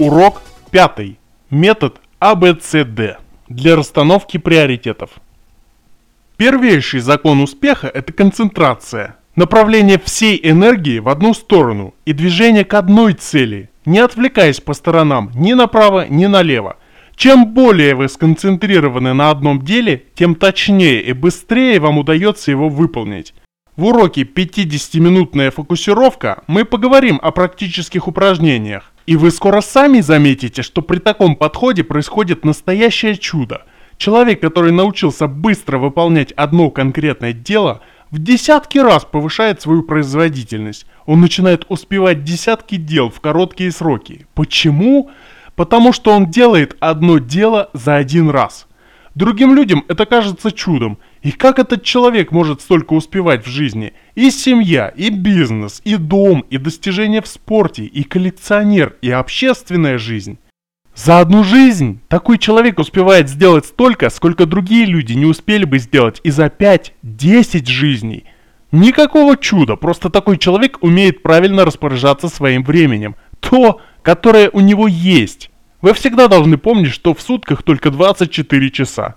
Урок пятый. Метод АБЦД для расстановки приоритетов. Первейший закон успеха – это концентрация, направление всей энергии в одну сторону и движение к одной цели, не отвлекаясь по сторонам ни направо, ни налево. Чем более вы сконцентрированы на одном деле, тем точнее и быстрее вам удается его выполнить. В уроке 50-минутная фокусировка мы поговорим о практических упражнениях. И вы скоро сами заметите, что при таком подходе происходит настоящее чудо. Человек, который научился быстро выполнять одно конкретное дело, в десятки раз повышает свою производительность. Он начинает успевать десятки дел в короткие сроки. Почему? Потому что он делает одно дело за один раз. Другим людям это кажется чудом. И как этот человек может столько успевать в жизни? И семья, и бизнес, и дом, и достижения в спорте, и коллекционер, и общественная жизнь. За одну жизнь такой человек успевает сделать столько, сколько другие люди не успели бы сделать и за 5-10 жизней. Никакого чуда, просто такой человек умеет правильно распоряжаться своим временем. То, которое у него есть. Вы всегда должны помнить, что в сутках только 24 часа.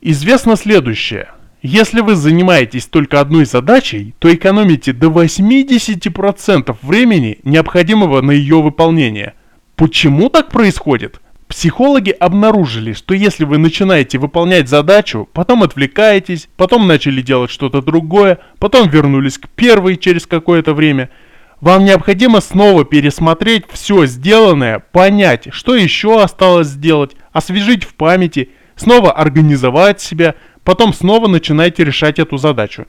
Известно следующее. Если вы занимаетесь только одной задачей, то экономите до 80% времени, необходимого на ее выполнение. Почему так происходит? Психологи обнаружили, что если вы начинаете выполнять задачу, потом отвлекаетесь, потом начали делать что-то другое, потом вернулись к первой через какое-то время – вам необходимо снова пересмотреть все сделанное, понять, что еще осталось сделать, освежить в памяти, снова организовать себя, потом снова начинайте решать эту задачу.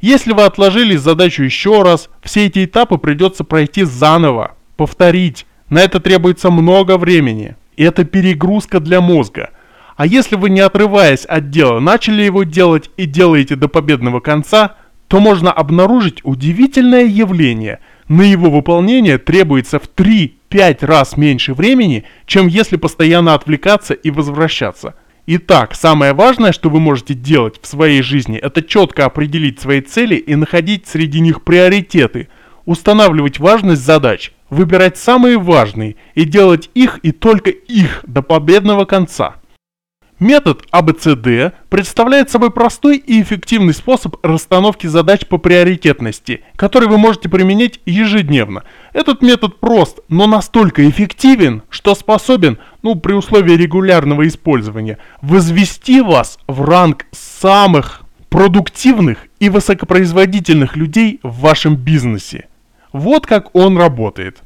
Если вы отложили задачу еще раз, все эти этапы придется пройти заново, повторить. На это требуется много времени. И это перегрузка для мозга. А если вы не отрываясь от дела начали его делать и делаете до победного конца, то можно обнаружить удивительное явление – на его выполнение требуется в 3-5 раз меньше времени, чем если постоянно отвлекаться и возвращаться. Итак, самое важное, что вы можете делать в своей жизни, это четко определить свои цели и находить среди них приоритеты, устанавливать важность задач, выбирать самые важные и делать их и только их до победного конца. Метод ABCD представляет собой простой и эффективный способ расстановки задач по приоритетности, который вы можете применять ежедневно. Этот метод прост, но настолько эффективен, что способен, ну при условии регулярного использования, возвести вас в ранг самых продуктивных и высокопроизводительных людей в вашем бизнесе. Вот как он работает.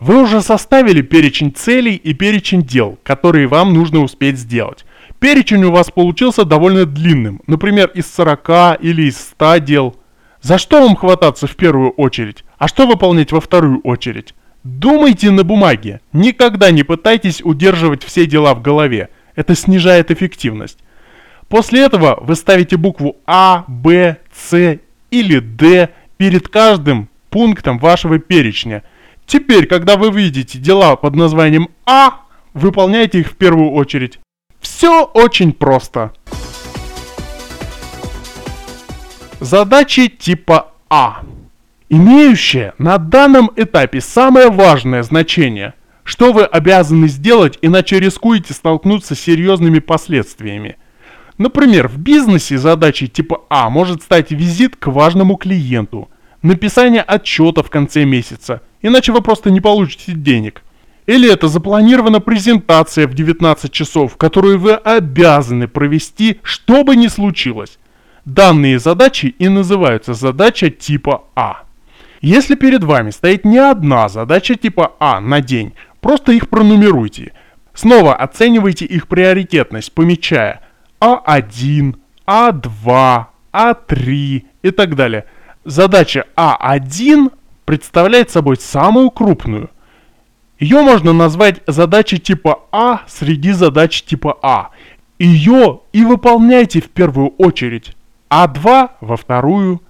Вы уже составили перечень целей и перечень дел, которые вам нужно успеть сделать. Перечень у вас получился довольно длинным, например, из 40 или из 100 дел. За что вам хвататься в первую очередь, а что выполнять во вторую очередь? Думайте на бумаге. Никогда не пытайтесь удерживать все дела в голове. Это снижает эффективность. После этого вы ставите букву А, Б, С или Д перед каждым пунктом вашего перечня. Теперь, когда вы видите дела под названием А, выполняйте их в первую очередь. Все очень просто. Задачи типа А. Имеющие на данном этапе самое важное значение. Что вы обязаны сделать, иначе рискуете столкнуться с серьезными последствиями. Например, в бизнесе задачей типа А может стать визит к важному клиенту, написание отчета в конце месяца, иначе вы просто не получите денег – или это запланирована презентация в 19 часов, которую вы обязаны провести, что бы ни случилось. Данные задачи и называются задача типа А. Если перед вами стоит не одна задача типа А на день, просто их пронумеруйте. Снова оценивайте их приоритетность, помечая А1, А2, А3 и так далее. Задача А1 представляет собой самую крупную – ее можно назвать задачей типа А среди задач типа А. Ее и выполняйте в первую очередь, А2 во вторую.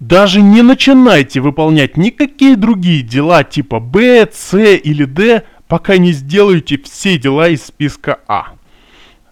Даже не начинайте выполнять никакие другие дела типа Б, С или Д, пока не сделаете все дела из списка А.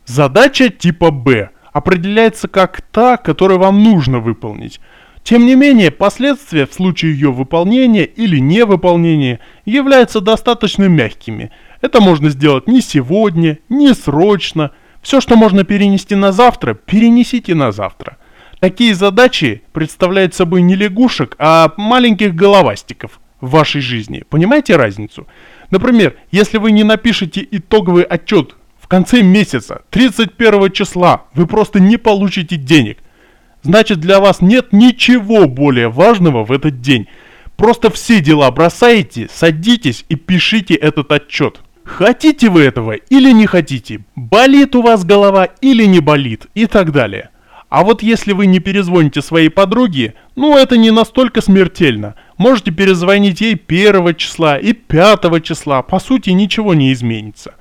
Задача типа Б определяется как та, которую вам нужно выполнить. Тем не менее, последствия в случае ее выполнения или невыполнения являются достаточно мягкими. Это можно сделать не сегодня, не срочно. Все, что можно перенести на завтра, перенесите на завтра. Такие задачи представляют собой не лягушек, а маленьких головастиков в вашей жизни. Понимаете разницу? Например, если вы не напишете итоговый отчет в конце месяца, 31 числа, вы просто не получите денег. Значит, для вас нет ничего более важного в этот день. Просто все дела бросаете, садитесь и пишите этот отчет. Хотите вы этого или не хотите? Болит у вас голова или не болит? И так далее. А вот если вы не перезвоните своей подруге, ну это не настолько смертельно. Можете перезвонить ей 1 числа и 5 числа, по сути ничего не изменится.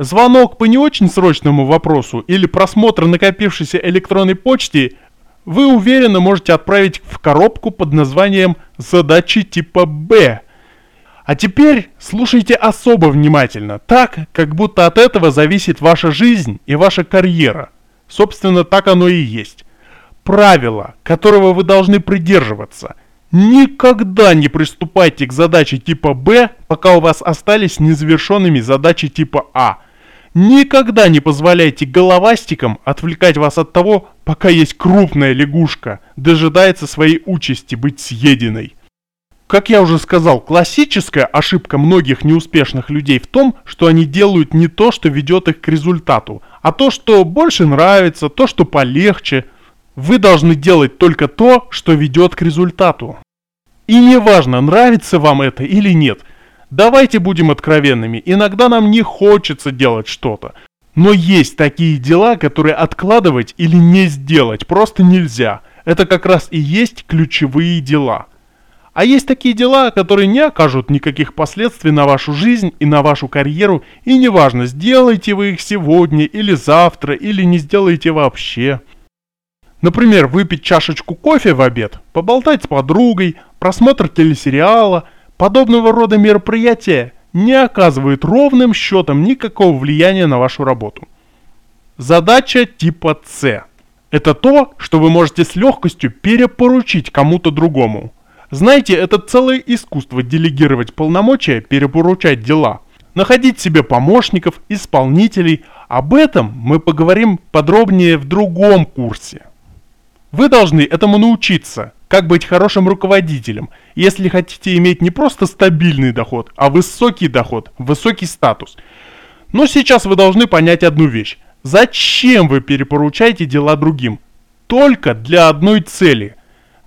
Звонок по не очень срочному вопросу или просмотр накопившейся электронной почты вы уверенно можете отправить в коробку под названием «Задачи типа Б». А теперь слушайте особо внимательно, так, как будто от этого зависит ваша жизнь и ваша карьера – Собственно, так оно и есть. Правило, которого вы должны придерживаться. Никогда не приступайте к задаче типа Б, пока у вас остались незавершенными задачи типа А. Никогда не позволяйте головастикам отвлекать вас от того, пока есть крупная лягушка, дожидается своей участи быть съеденной. Как я уже сказал, классическая ошибка многих неуспешных людей в том, что они делают не то, что ведет их к результату, а то, что больше нравится, то, что полегче. Вы должны делать только то, что ведет к результату. И неважно, нравится вам это или нет. Давайте будем откровенными, иногда нам не хочется делать что-то. Но есть такие дела, которые откладывать или не сделать просто нельзя. Это как раз и есть ключевые дела. А есть такие дела, которые не окажут никаких последствий на вашу жизнь и на вашу карьеру, и неважно, сделаете вы их сегодня или завтра, или не сделаете вообще. Например, выпить чашечку кофе в обед, поболтать с подругой, просмотр телесериала, подобного рода мероприятия не оказывают ровным счетом никакого влияния на вашу работу. Задача типа С. Это то, что вы можете с легкостью перепоручить кому-то другому – знаете, это целое искусство делегировать полномочия, перепоручать дела. Находить себе помощников, исполнителей. Об этом мы поговорим подробнее в другом курсе. Вы должны этому научиться, как быть хорошим руководителем, если хотите иметь не просто стабильный доход, а высокий доход, высокий статус. Но сейчас вы должны понять одну вещь. Зачем вы перепоручаете дела другим? Только для одной цели –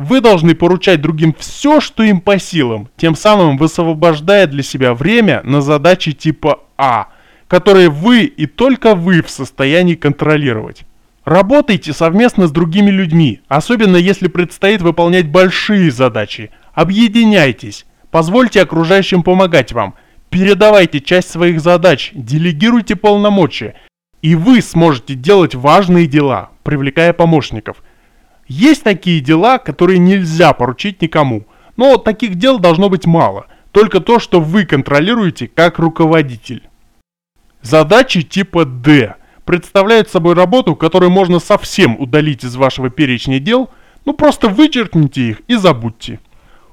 вы должны поручать другим все, что им по силам, тем самым высвобождая для себя время на задачи типа А, которые вы и только вы в состоянии контролировать. Работайте совместно с другими людьми, особенно если предстоит выполнять большие задачи. Объединяйтесь, позвольте окружающим помогать вам, передавайте часть своих задач, делегируйте полномочия, и вы сможете делать важные дела, привлекая помощников – есть такие дела, которые нельзя поручить никому, но таких дел должно быть мало, только то, что вы контролируете как руководитель. Задачи типа D представляют собой работу, которую можно совсем удалить из вашего перечня дел, ну просто вычеркните их и забудьте.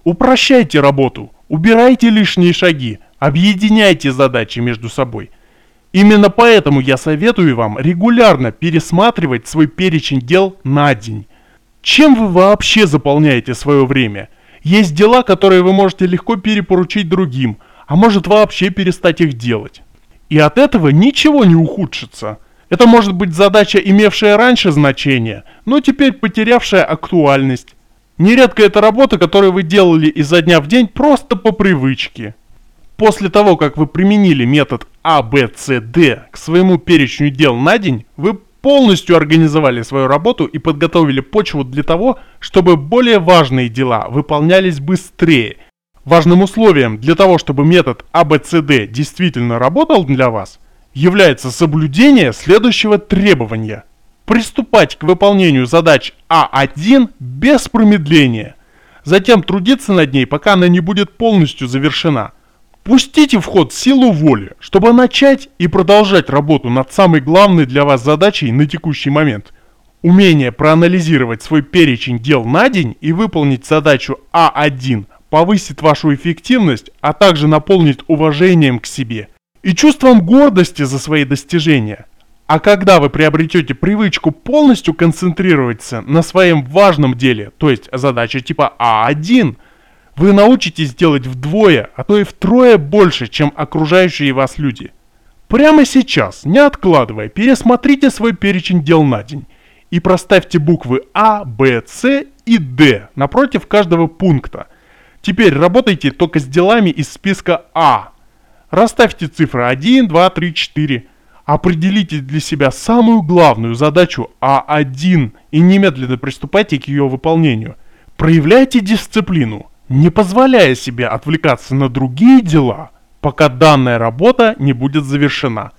Упрощайте работу, убирайте лишние шаги, объединяйте задачи между собой. Именно поэтому я советую вам регулярно пересматривать свой перечень дел на день. Чем вы вообще заполняете свое время? Есть дела, которые вы можете легко перепоручить другим, а может вообще перестать их делать. И от этого ничего не ухудшится. Это может быть задача, имевшая раньше значение, но теперь потерявшая актуальность. Нередко это работа, которую вы делали изо дня в день просто по привычке. После того, как вы применили метод А, С, Д к своему перечню дел на день, вы полностью организовали свою работу и подготовили почву для того, чтобы более важные дела выполнялись быстрее. Важным условием для того, чтобы метод ABCD а действительно работал для вас, является соблюдение следующего требования. Приступать к выполнению задач А1 без промедления. Затем трудиться над ней, пока она не будет полностью завершена – Пустите в ход силу воли, чтобы начать и продолжать работу над самой главной для вас задачей на текущий момент. Умение проанализировать свой перечень дел на день и выполнить задачу А1 повысит вашу эффективность, а также наполнит уважением к себе и чувством гордости за свои достижения. А когда вы приобретете привычку полностью концентрироваться на своем важном деле, то есть задача типа А1, вы научитесь делать вдвое, а то и втрое больше, чем окружающие вас люди. Прямо сейчас, не откладывая, пересмотрите свой перечень дел на день и проставьте буквы А, Б, С и Д напротив каждого пункта. Теперь работайте только с делами из списка А. Расставьте цифры 1, 2, 3, 4. Определите для себя самую главную задачу А1 и немедленно приступайте к ее выполнению. Проявляйте дисциплину, не позволяя себе отвлекаться на другие дела, пока данная работа не будет завершена.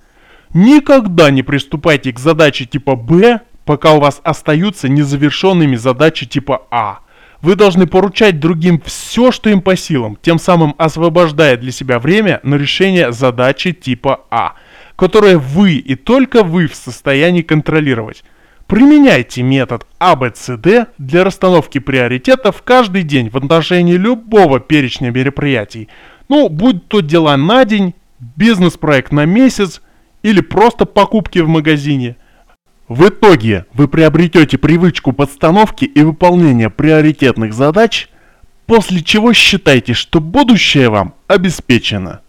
Никогда не приступайте к задаче типа Б пока у вас остаются незавершенными задачи типа А. Вы должны поручать другим все, что им по силам, тем самым освобождая для себя время на решение задачи типа А, которые вы и только вы в состоянии контролировать. Применяйте метод ABCD для расстановки приоритетов каждый день в отношении любого перечня мероприятий. Ну, будь то дела на день, бизнес-проект на месяц или просто покупки в магазине – в итоге вы приобретете привычку подстановки и выполнения приоритетных задач, после чего считайте, что будущее вам обеспечено.